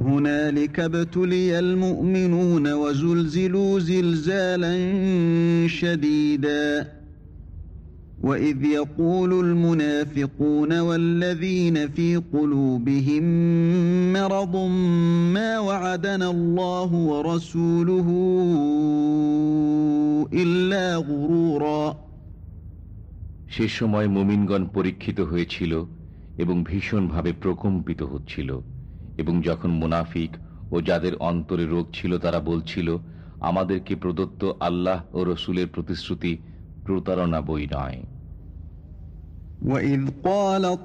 هنالك ابتلي المؤمنون وزلزلوا زلزالا شديدا وإذ يقول المنافقون والذين في قلوبهم مرض ما وعدنا الله ورسوله إلا غرورا সে সময় মুমিনগণ পরীক্ষিত হয়েছিল এবং ভীষণভাবে প্রকম্পিত হচ্ছিল এবং যখন মুনাফিক ও যাদের অন্তরে রোগ ছিল তারা বলছিল আমাদেরকে প্রদত্ত আল্লাহ ও রসুলের প্রতিশ্রুতি প্রতারণা বই নয় وإذ قالت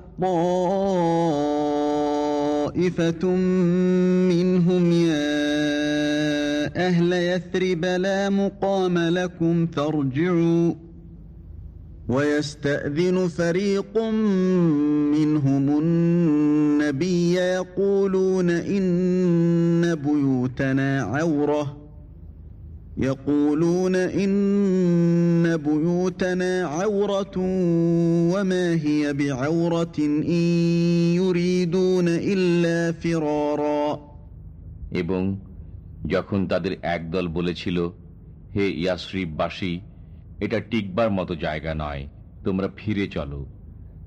طائفة منهم يا أهل يثرب لا مقام لكم فارجعوا ويستأذن فريق منهم النبي يقولون إن بيوتنا عورة يقولون إن بيوتنا عورة وما هي بعورة إن يريدون إلا فرارا এবং যখন তাদের একদল বলেছিল হে ইয়াসরিববাসী এটা টিকবার মতো জায়গা নয় তোমরা ফিরে চলো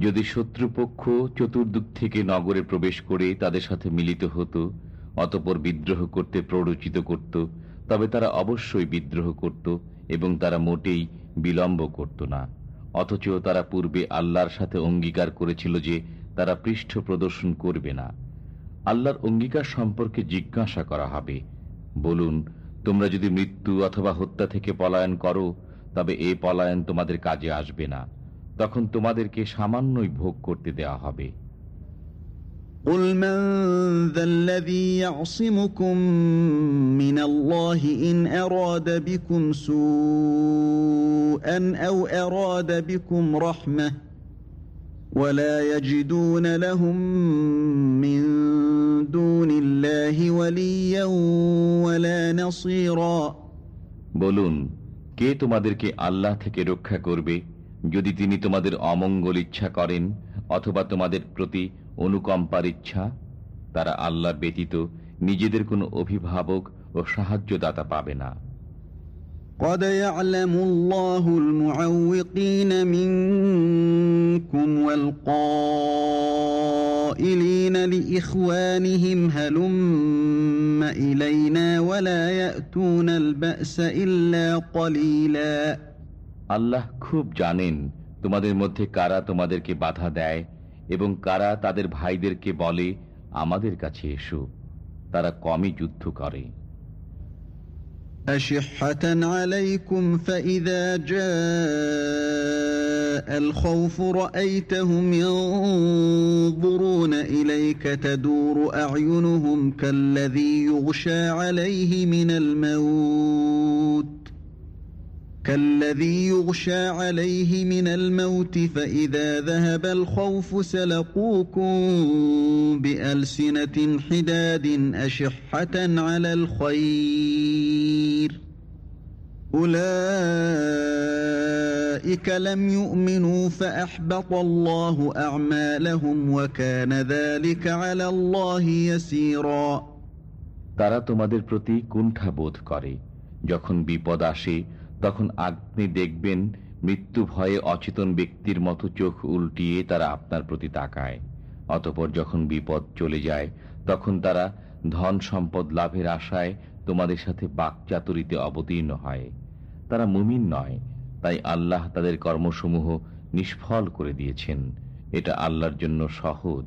যদি শত্রুপক্ষ চতুর্দিক থেকে নগরে প্রবেশ করে তাদের সাথে মিলিত হতো, অতপর বিদ্রোহ করতে প্ররোচিত করত, তবে তারা অবশ্যই বিদ্রোহ করত এবং তারা মোটেই বিলম্ব করত না। অথচ তারা পূর্বে আল্লাহর সাথে অঙ্গীকার করেছিল যে তারা পৃষ্ঠ প্রদর্শন করবে না। আল্লাহর অঙ্গীকার সম্পর্কে জিজ্ঞাসা করা হবে। বলুন, তোমরা যদি মৃত্যু অথবা হত্যা থেকে পলায়ন করো, তবে এ পলায়ন তোমাদের কাজে আসবে না। তখন তোমাদেরকে সামান্যই ভোগ করতে দেওয়া হবে قل من ذا الذي يعصمكم من الله إن أراد بكم سوءا أو أراد بكم رحمة ولا يجدون لهم من دون الله وليا ولا نصيرا বলুন কে তোমাদেরকে আল্লাহ থেকে রক্ষা করবে যদি তিনি তোমাদের অমঙ্গল ইচ্ছা করেন অথবা তোমাদের প্রতি অনুকম্পার ইচ্ছা তারা আল্লাহ ব্যতীত নিজেদের কোনো অভিভাবক ও সাহায্যদাতা পাবে না قد يعلم الله المعوقين منكم والقائلين لإخوانهم هلم إلينا ولا يأتون البأس إلا قليلا আল্লাহ খুব জানেন তোমাদের মধ্যে কারা তোমাদেরকে বাধা দেয় এবং কারা তাদের ভাইদেরকে বলে আমাদের কাছে এসো তারা কমই যুদ্ধ করে أشحة عليكم فإذا جاء الخوف رأيتهم ينظرون إليك تدور أعينهم كالذي يغشى عليه من الموت كالذي يغشى عليه من الموت فإذا ذهب الخوف سلقوكم بألسنة حداد أشحة على الخير أولئك لم يؤمنوا فأحبط الله أعمالهم وكان ذلك على الله يسيرا তারা তোমাদের প্রতি কুণ্ঠা বোধ করে যখন বিপদ আসে তখন আপনি দেখবেন মৃত্যু ভয়ে অচেতন ব্যক্তির মতো চোখ উল্টিয়ে তারা আপনার প্রতি তাকায়। অতপর যখন বিপদ চলে যায়, তখন তারা ধন সম্পদ লাভের আশায় তোমাদের সাথে বাকচাতুরিতে অবতীর্ণ হয়। তারা মুমিন নয়, তাই আল্লাহ তাদের কর্মসমূহ নিষ্ফল করে দিয়েছেন। এটা আল্লাহর জন্য সহজ।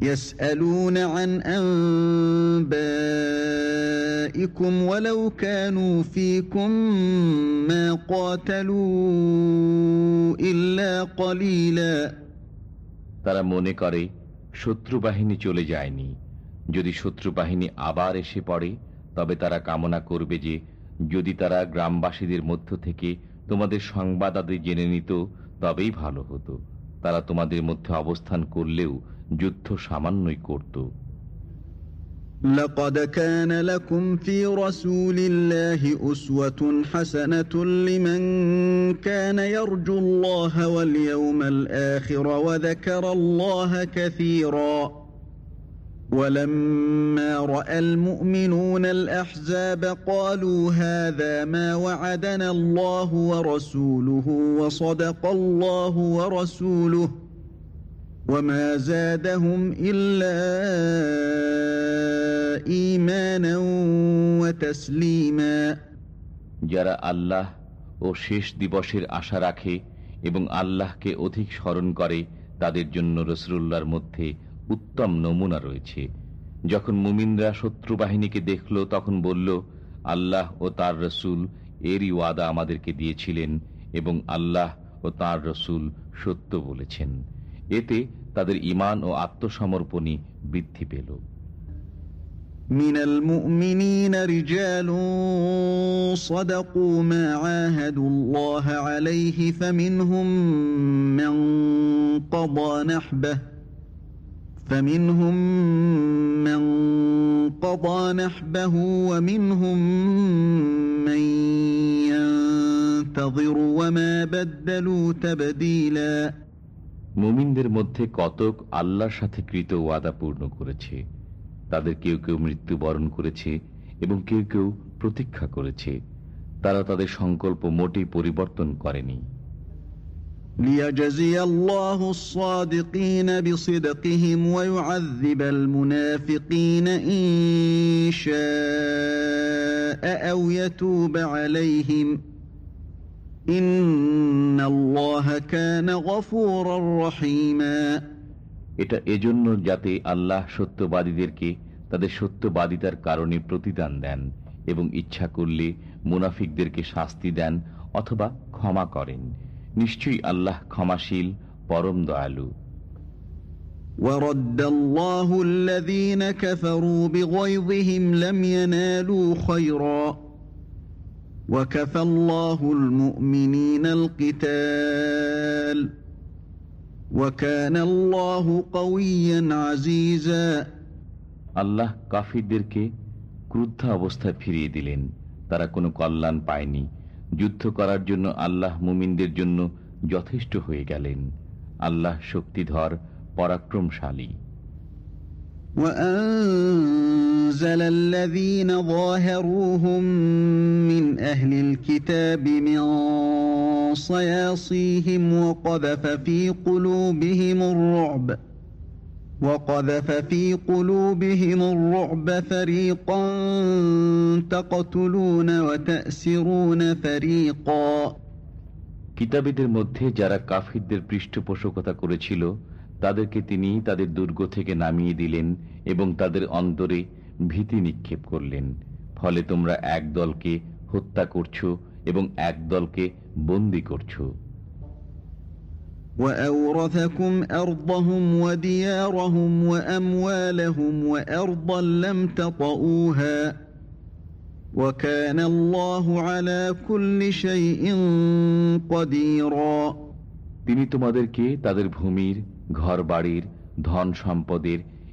يسألون عن أنبائكم ولو كانوا فيكم ما قاتلوا إلا قليلا তারা মনে করে শত্রু বাহিনী চলে যায়নি যদি শত্রু বাহিনী আবার এসে পড়ে তবে তারা কামনা করবে যে যদি তারা গ্রামবাসীদের মধ্য থেকে তোমাদের সংবাদ আদি জেনে নিত তবেই ভালো হতো তারা তোমাদের মধ্যে অবস্থান করলেও যুদ্ধ সামান্যই করত لقد كان لكم في رسول الله أسوة حسنة لمن كان يرجو الله واليوم الآخر وذكر الله كثيرا ولما رأى المؤمنون الأحزاب قالوا هذا ما وعدنا الله ورسوله وصدق الله ورسوله وما زادهم إلا إيمانا وتسليما যারা আল্লাহ ও শেষ দিবসের আশা রাখে এবং আল্লাহকে অধিক স্মরণ করে তাদের জন্য রসুল্লাহর মধ্যে উত্তম নমুনা রয়েছে যখন মুমিনরা শত্রু বাহিনীকে দেখল তখন বলল আল্লাহ ও তার রসুল এরই ওয়াদা আমাদেরকে দিয়েছিলেন এবং আল্লাহ ও তার রসুল সত্য বলেছেন এতে তাদের ইমান ও আত্মসমর্পণই বৃদ্ধি পেল من المؤمنين رجال صدقوا ما عاهدوا الله عليه فمنهم من قضى نحبه فمنهم من قضى نحبه ومنهم من ينتظر وما بدلوا تبديلا মুমিনদের মধ্যে কতক আল্লাহর সাথে কৃত ওয়াদা পূর্ণ করেছে তাদের কেউ কেউ মৃত্যুবরণ করেছে এবং কেউ কেউ প্রতীক্ষা করেছে তারা তাদের সংকল্প মোটেই পরিবর্তন করেনি ليجزي الله الصادقين بصدقهم ويعذب المنافقين إن شاء أو يتوب عليهم এটা এজন্য যাতে আল্লাহ সত্যবাদীদেরকে তাদের সত্যবাদিতার কারণে প্রতিদান দেন এবং ইচ্ছা করলে মুনাফিকদেরকে শাস্তি দেন অথবা ক্ষমা করেন নিশ্চয়ই আল্লাহ ক্ষমাশীল পরম দয়ালু ورد الله الذين كفروا بغيظهم لم ينالوا خيرا وكفى الله المؤمنين القتال وكان الله قويا عزيزا আল্লাহ কাফিরদেরকে ক্রুদ্ধ অবস্থায় ফিরিয়ে দিলেন তারা কোনো কল্যাণ পায়নি যুদ্ধ করার জন্য আল্লাহ মুমিনদের জন্য যথেষ্ট হয়ে গেলেন আল্লাহ শক্তিধর পরাক্রমশালী وأنزل الذين ظاهروهم من أهل الكتاب من صياصيهم وقذف في قلوبهم الرعب وقذف في قلوبهم الرعب فريقا تقتلون وتأسرون فريقا কিতাবীদের মধ্যে যারা কাফিরদের পৃষ্ঠপোষকতা করেছিল তাদেরকে তিনি তাদের দুর্গ থেকে নামিয়ে দিলেন এবং তাদের অন্তরে ভীতি নিক্ষেপ করলেন ফলে তোমরা এক দলকে হত্যা করছো এবং এক দলকে বন্দি করছো وأورثكم أرضهم وديارهم وأموالهم وأرضا لم تطئوها وكان الله على كل شيء قديرا তিনি তোমাদেরকে তাদের ভূমির ঘর বাড়ির ধন সম্পদের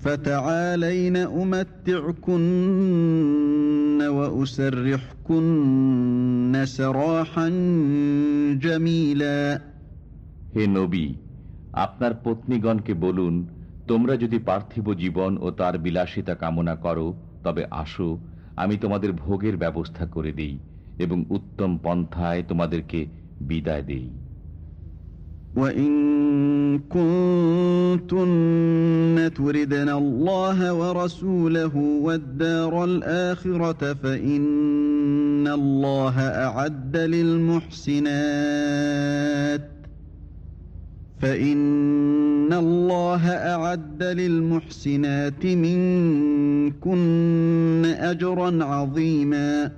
فتعالين أمتعكن وأسرحكن سراحا جميلا হে নবী আপনার পত্নীগণকে বলুন তোমরা যদি পার্থিব জীবন ও তার বিলাসিতা কামনা করো তবে আসো আমি তোমাদের ভোগের ব্যবস্থা করে দিই এবং উত্তম পন্থায় তোমাদেরকে বিদায় দেই وإن كنتن تردن الله ورسوله والدار الآخرة فإن الله أعد للمحسنات فإن الله أعد للمحسنات منكن أجرا عظيما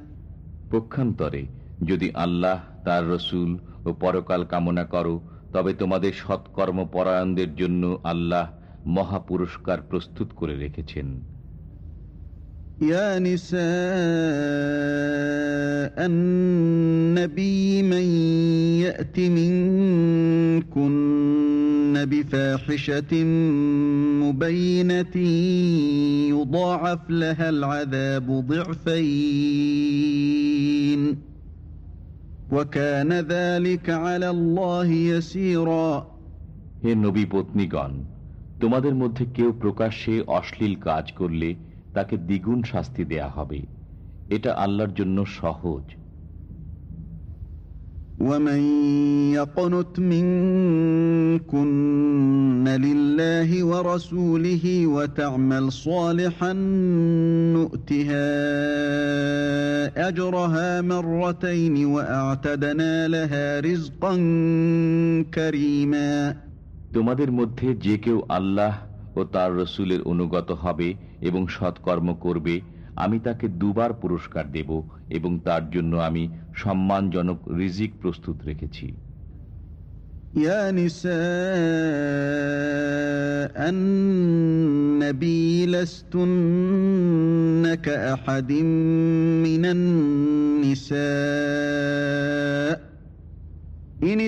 পক্ষান্তরে যদি আল্লাহ তার রসুল ও পরকাল কামনা করো তবে তোমাদের সৎকর্ম পরায়ণদের জন্য আল্লাহ মহা পুরস্কার প্রস্তুত করে রেখেছেন يا نساء النبي من يأت منكن بفاحشة مبينة يضاعف لها العذاب ضعفين হে নবী পত্নীগণ, তোমাদের মধ্যে কেউ প্রকাশ্যে অশ্লীল কাজ করলে তাকে দ্বিগুণ শাস্তি দেয়া হবে। এটা আল্লাহর জন্য সহজ। ومن يقنت منكن لله ورسوله وتعمل صالحا نؤتها أجرها مرتين وأعتدنا لها رزقا كريما তোমাদের মধ্যে যে কেউ আল্লাহ ও তার রসুলের অনুগত হবে এবং সৎকর্ম করবে আমি তাকে দুবার পুরস্কার দেব এবং তার জন্য আমি সম্মানজনক রিজিক প্রস্তুত রেখেছি يا نساء النبي لستن كأحد من النساء إن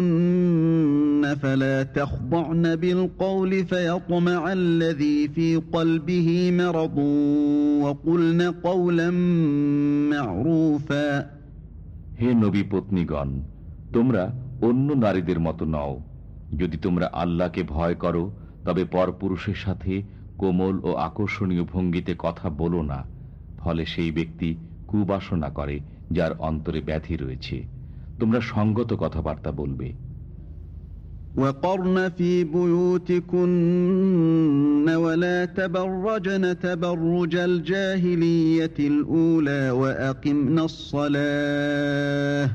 اتقيتن فلا تخضعن بالقول فيطمع الذي في قلبه مرض وقلن قولا معروفا হে নবী পত্নীগণ তোমরা অন্য নারীদের মতো নও যদি তোমরা আল্লাহকে ভয় করো তবে পরপুরুষের সাথে কোমল ও আকর্ষণীয় ভঙ্গিতে কথা বলো না ফলে সেই ব্যক্তি কুবাসনা করে যার অন্তরে ব্যাধি রয়েছে তোমরা সঙ্গত কথাবার্তা বলবে وقرن في بيوتكن ولا تبرجن تبرج الجاهلية الأولى وأقمنا الصلاة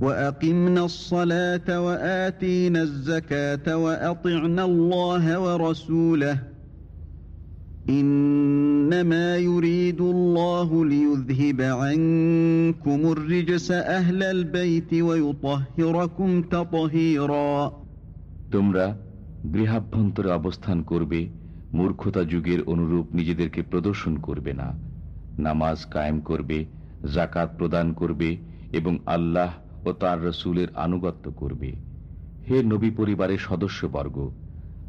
وأقمنا الصلاة وآتينا الزكاة وأطعنا الله ورسوله إنما يريد الله ليذهب عنكم الرجس أهل البيت ويطهركم تطهيرا তোমরা গৃহাভ্যন্তরে অবস্থান করবে মূর্খতা যুগের অনুরূপ নিজেদেরকে প্রদর্শন করবে না নামাজ কায়েম করবে জাকাত প্রদান করবে এবং আল্লাহ ও তার রসুলের আনুগত্য করবে হে নবী পরিবারের সদস্যবর্গ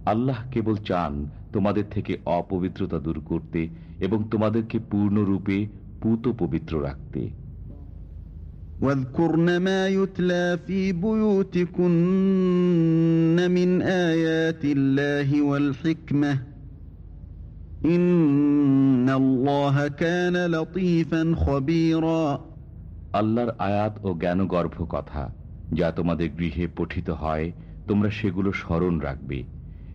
আল্লাহ কেবল চান তোমাদের থেকে অপবিত্রতা দূর করতে এবং তোমাদেরকে পূর্ণরূপে পুত পবিত্র রাখতে واذكرن ما يتلى في بيوتكن من آيات الله والحكمة إن الله كان لطيفا خبيرا আল্লাহর আয়াত ও জ্ঞানগর্ভ কথা যা তোমাদের গৃহে পঠিত হয় তোমরা সেগুলো স্মরণ রাখবে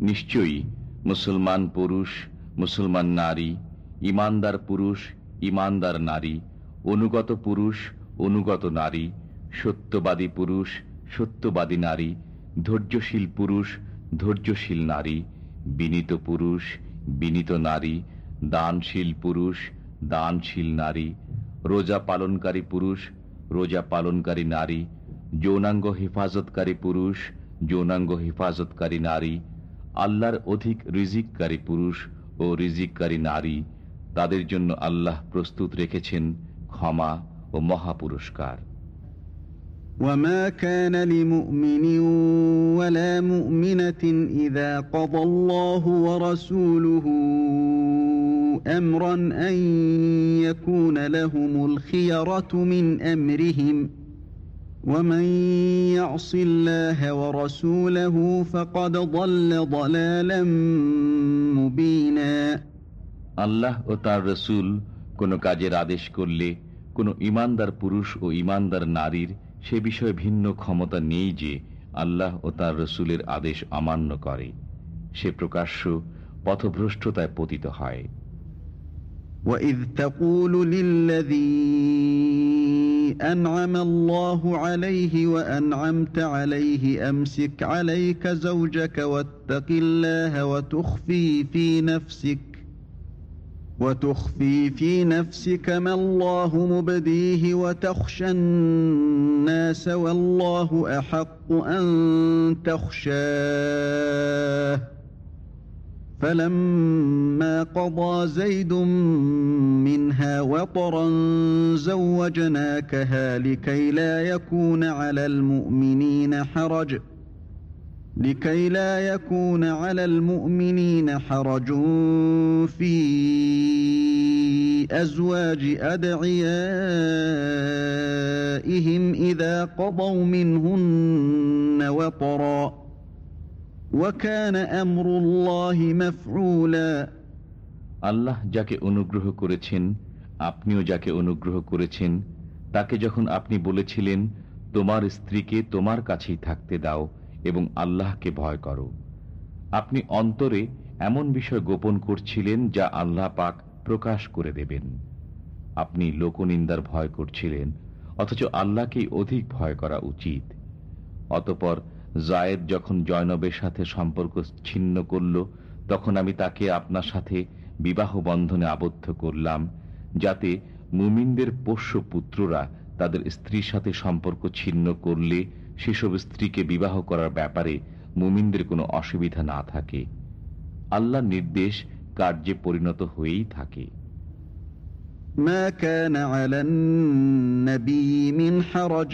নিশ্চয়ই মুসলমান পুরুষ, মুসলমান নারী, ইমানদার পুরুষ, ইমানদার নারী, অনুগত পুরুষ, অনুগত নারী, সত্যবাদী পুরুষ, সত্যবাদী নারী, ধৈর্যশীল পুরুষ, ধৈর্যশীল নারী, বিনীত পুরুষ, বিনীত নারী, দানশীল পুরুষ, দানশীল নারী রোজা পালনকারী পুরুষ, রোজা পালনকারী নারী, যৌনাঙ্গ হেফাজতকারী পুরুষ, যৌনাঙ্গ হেফাজতকারী নারী, আল্লাহর অধিক রিজিককারী পুরুষ ও রিজিককারী নারী, তাদের জন্য আল্লাহ প্রস্তুত রেখেছেন ক্ষমা ও মহাপুরস্কার। وما كان لمؤمن ولا مؤمنة إذا قضى الله ورسوله أمرا أن يكون لهم الخيرة من أمرهم ومن يعص الله ورسوله فقد ضل ضلالا مبينا আল্লাহ ও তার রসুল কোনো কাজের আদেশ করলে কোনো ইমানদার পুরুষ ও ইমানদার নারীর সে বিষয়ে ভিন্ন ক্ষমতা নেই যে আল্লাহ ও তার রসুলের আদেশ অমান্য করে সে প্রকাশ্য পথভ্রষ্টতায় পতিত হয় وإذ تقول للذي أنعم الله عليه وأنعمت عليه أمسك عليك زوجك واتق الله وتخفي في نفسك وتخفي في نفسك ما الله مبديه وتخشى الناس والله أحق أن تخشاه. فلما قضى زيد منها وطرا زوجناكها لكي لا يكون على المؤمنين حرج. لكي لا يكون على المؤمنين حرج في أزواج أدعيائهم إذا قضوا منهن وطرًا আল্লাহ যাকে অনুগ্রহ করেছেন আপনিও যাকে অনুগ্রহ করেছেন তাকে যখন আপনি বলেছিলেন তোমার স্ত্রীকে তোমার কাছেই থাকতে দাও এবং আল্লাহকে ভয় করো আপনি অন্তরে এমন বিষয় গোপন করছিলেন যা আল্লাহ পাক প্রকাশ করে দেবেন। আপনি লোকনিন্দার ভয় করছিলেন, অথচ আল্লাহকেই অধিক ভয় করা উচিত। অতপর জায়েদ যখন জয়নবের সাথে সম্পর্ক ছিন্ন করল, তখন আমি তাকে আপনার সাথে বিবাহ বন্ধনে আবদ্ধ করলাম, যাতে মুমিনদের পোষ্য পুত্ররা তাদের স্ত্রীর সাথে সম্পর্ক ছিন্ন করলে সেসব স্ত্রীকে বিবাহ করার ব্যাপারে মুমিনদের কোনো অসুবিধা না থাকে। আল্লাহ নির্দেশ কার্যে পরিণত হয়েই থাকে ما كان على النبي من حرج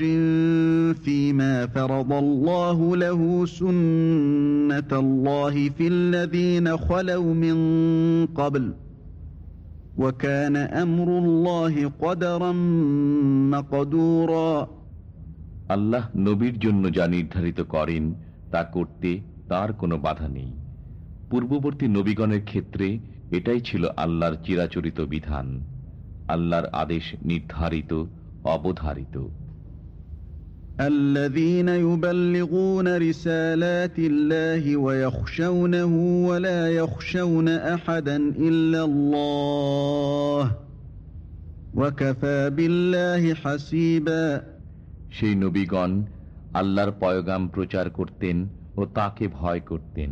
فيما فرض الله له سنة الله في الذين خلوا من قبل وكان أمر الله قدرا مقدورا আল্লাহ নবীর জন্য যা নির্ধারিত করেন তা করতে তার কোনো বাধা নেই পূর্ববর্তী নবীগণের ক্ষেত্রে এটাই ছিল আল্লাহর চিরাচরিত বিধান আল্লাহর আদেশ নির্ধারিত অবধারিত الذين يبلغون رسالات الله ويخشونه ولا يخشون أحدا إلا الله وكفى بالله حسيبا সেই নবীগণ আল্লাহর পয়গাম প্রচার করতেন ও তাকে ভয় করতেন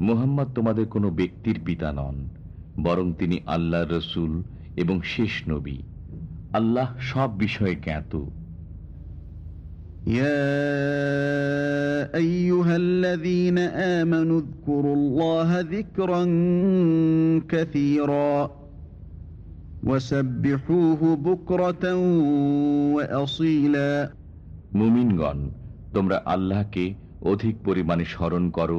মুহাম্মদ তোমাদের কোনো ব্যক্তির পিতা নন বরং তিনি আল্লাহ রসুল এবং শেষ নবী আল্লাহ সব বিষয়ে জ্ঞাত يا أيها الذين آمنوا اذكروا الله ذكرا كثيرا وسبحوه بكرة وأصيلا মুমিনগণ তোমরা আল্লাহকে অধিক পরিমাণে স্মরণ করো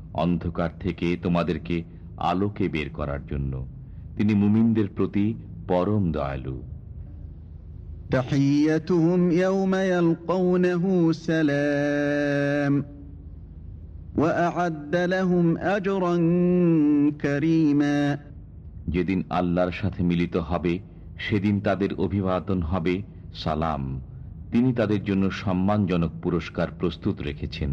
অন্ধকার থেকে তোমাদেরকে আলোকে বের করার জন্য তিনি মুমিনদের প্রতি পরম দয়ালু تحيتهم يوم يلقونه سلام وأعد لهم أجرا كريما যেদিন আল্লাহর সাথে মিলিত হবে সেদিন তাদের অভিবাদন হবে সালাম তিনি তাদের জন্য সম্মানজনক পুরস্কার প্রস্তুত রেখেছেন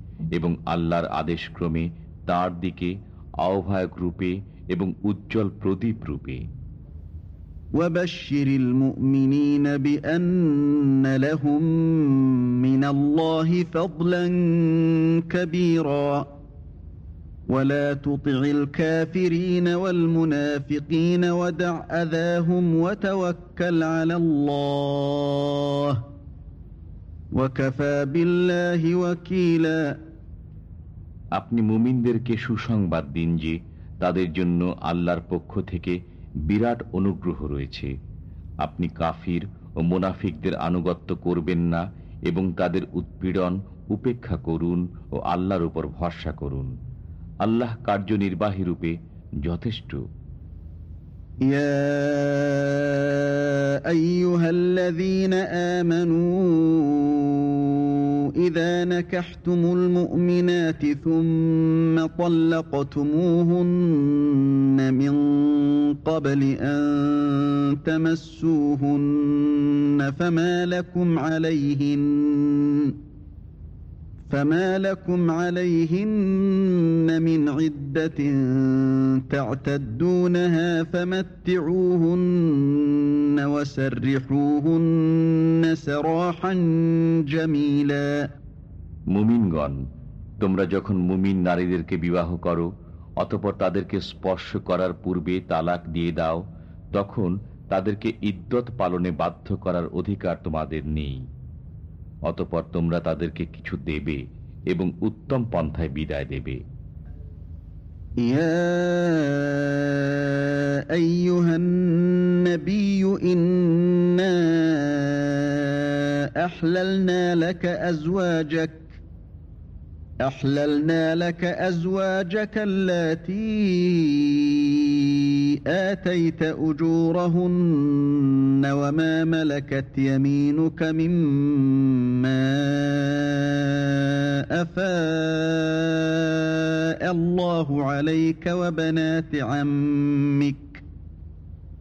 এবং আল্লাহর আদেশক্রমে তার দিকে আহ্বায়ক রূপে এবং উজ্জ্বল প্রদীপ রূপে وبشر المؤمنين بأن لهم من الله فضلا كبيرا ولا تطع الكافرين والمنافقين ودع أذاهم وتوكل على الله وكفى بالله وكيلا আপনি মুমিনদেরকে সুসংবাদ দিন যে তাদের জন্য আল্লাহর পক্ষ থেকে বিরাট অনুগ্রহ রয়েছে। আপনি কাফির ও মোনাফিকদের আনুগত্য করবেন না এবং তাদের উৎপীড়ন উপেক্ষা করুন ও আল্লাহর উপর ভরসা করুন। আল্লাহ কার্যনির্বাহী রূপে যথেষ্ট। ইয়া আইয়ুহাল্লাযীনা আমানু إذا نكحتم المؤمنات ثم طلقتموهن من قبل أن تمسوهن فما لكم عليهن فما لكم عليهن من عدة تعتدونها فمتعوهن وسرحوهن سراحا جميلا মুমিনগণ তোমরা যখন মুমিন নারীদেরকে বিবাহ করো অতপর তাদেরকে স্পর্শ করার পূর্বে তালাক দিয়ে দাও তখন তাদেরকে ইদ্যত পালনে বাধ্য করার অধিকার তোমাদের নেই অতপর তোমরা তাদেরকে কিছু দেবে এবং উত্তম পন্থায় বিদায় দেবে يا أيها النبي إنا أحللنا لك أزواجك أحللنا لك أزواجك اللاتي آتيت أجورهن وما ملكت يمينك مما أفاء الله عليك وبنات عمك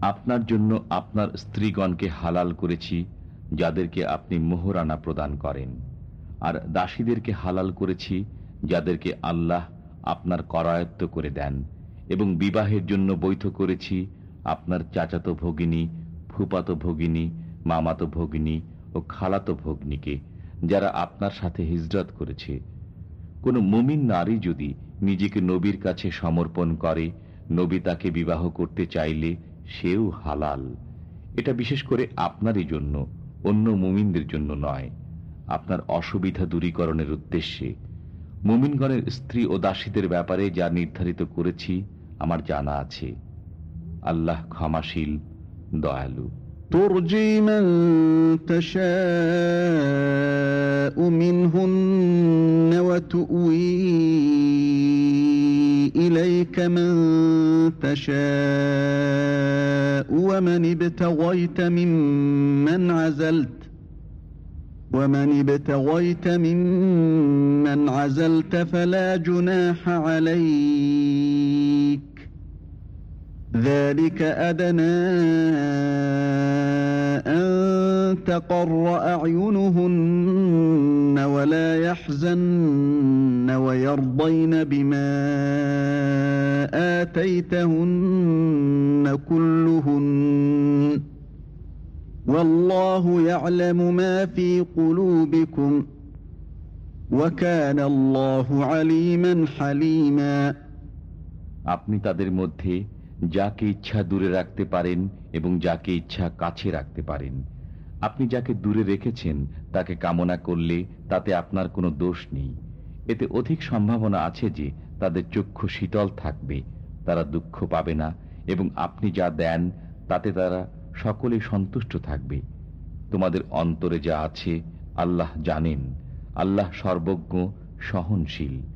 আপনার জন্য আপনার স্ত্রীগণকে হালাল করেছি, যাদেরকে আপনি মোহরানা প্রদান করেন। আর দাসীদেরকে হালাল করেছি, যাদেরকে আল্লাহ আপনার করায়ত্ত করে দেন। এবং বিবাহের জন্য বৈধ করেছি, আপনার চাচাতো ভগিনী, ফুপাতো ভগিনী, মামাতো ভগিনী ও খালাতো ভগ্নীকে, যারা আপনার সাথে হিজরত করেছে। কোনো মুমিন নারী যদি নিজেকে নবীর কাছে সমর্পণ করে, নবী তাকে বিবাহ করতে চাইলে সেও হালাল এটা বিশেষ করে আপনারই জন্য অন্য মুমিনদের জন্য নয় আপনার অসুবিধা দূরীকরণের উদ্দেশ্যে মুমিনগণের স্ত্রী ও দাসীদের ব্যাপারে যা নির্ধারিত করেছি আমার জানা আছে আল্লাহ ক্ষমাশীল দয়ালু ترجي من تشاء منهن وتؤوي إليك من تشاء ومن ابتغيت ممن عزلت ومن ابتغيت ممن عزلت فلا جناح عليك ذلك أدنى أن تقر أعينهن ولا يحزن ويرضين بما آتيتهن كلهن والله يعلم ما في قلوبكم وكان الله عليما حليما আপনি তাদের মধ্যে যাকে ইচ্ছা দূরে রাখতে পারেন এবং যাকে ইচ্ছা কাছে রাখতে পারেন। আপনি যাকে দূরে রেখেছেন, তাকে কামনা করলে তাতে আপনার কোনো দোষ নেই। এতে অধিক সম্ভাবনা আছে যে তাদের চক্ষু শীতল থাকবে, তারা দুঃখ পাবে না এবং আপনি যা দেন, তাতে তারা সকলে সন্তুষ্ট থাকবে। তোমাদের অন্তরে যা আছে, আল্লাহ জানেন। আল্লাহ সর্বজ্ঞ, সহনশীল।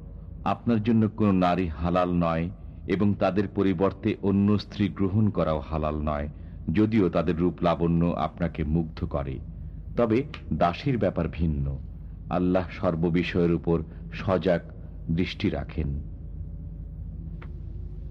আপনার জন্য কোনো নারী হালাল নয় এবং তাদের পরিবর্তে অন্য স্ত্রী গ্রহণ করাও হালাল নয়, যদিও তাদের রূপ লাবণ্য আপনাকে মুগ্ধ করে। তবে দাসীর ব্যাপার ভিন্ন। আল্লাহ সর্ববিষয়ের উপর সজাগ দৃষ্টি রাখেন।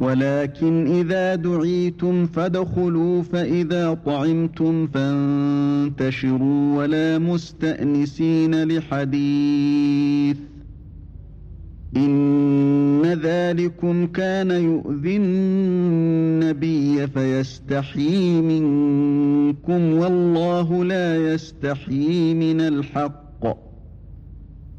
ولكن إذا دعيتم فادخلوا فإذا طعمتم فانتشروا ولا مستأنسين لحديث. إن ذلكم كان يؤذي النبي فيستحيي منكم والله لا يستحيي من الحق.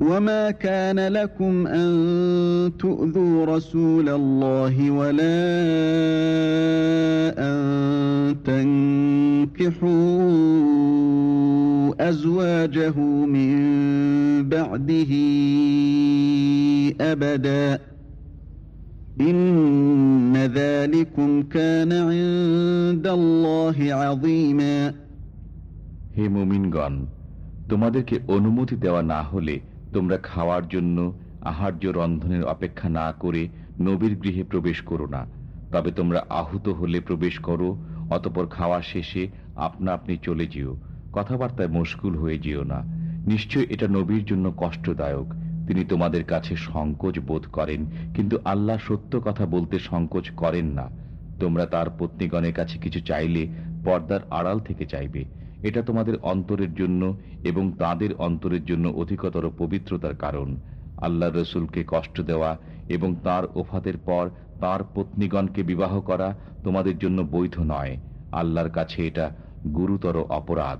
وما كان لكم أن تؤذوا رسول الله ولا أن تنكحوا أزواجه من بعده أبدا إن ذلكم كان عند الله عظيما হে মুমিনগণ তোমাদেরকে অনুমতি দেওয়া না হলে তোমরা খাওয়ার জন্য আহার্য রন্ধনের অপেক্ষা না করে নবীর গৃহে প্রবেশ করো না। তবে তোমরা আহুত হলে প্রবেশ করো, অতপর খাওয়া শেষে আপনা আপনি চলে যেও। কথাবার্তায় মুশকুল হয়ে যেও না। নিশ্চয় এটা নবীর জন্য কষ্টদায়ক। তিনি তোমাদের কাছে সংকোচ বোধ করেন, কিন্তু আল্লাহ সত্য কথা বলতে সংকোচ করেন না। তোমরা তার পত্নীগণের কাছে কিছু চাইলে পর্দার আড়াল থেকে চাইবে। এটা তোমাদের অন্তরের জন্য এবং তাদের অন্তরের জন্য অধিকতর পবিত্রতার কারণ। আল্লাহ রসুলকে কষ্ট দেওয়া এবং তার ওফাতের পর তার পত্নীগণকে বিবাহ করা তোমাদের জন্য বৈধ নয়। আল্লাহর কাছে এটা গুরুতর অপরাধ।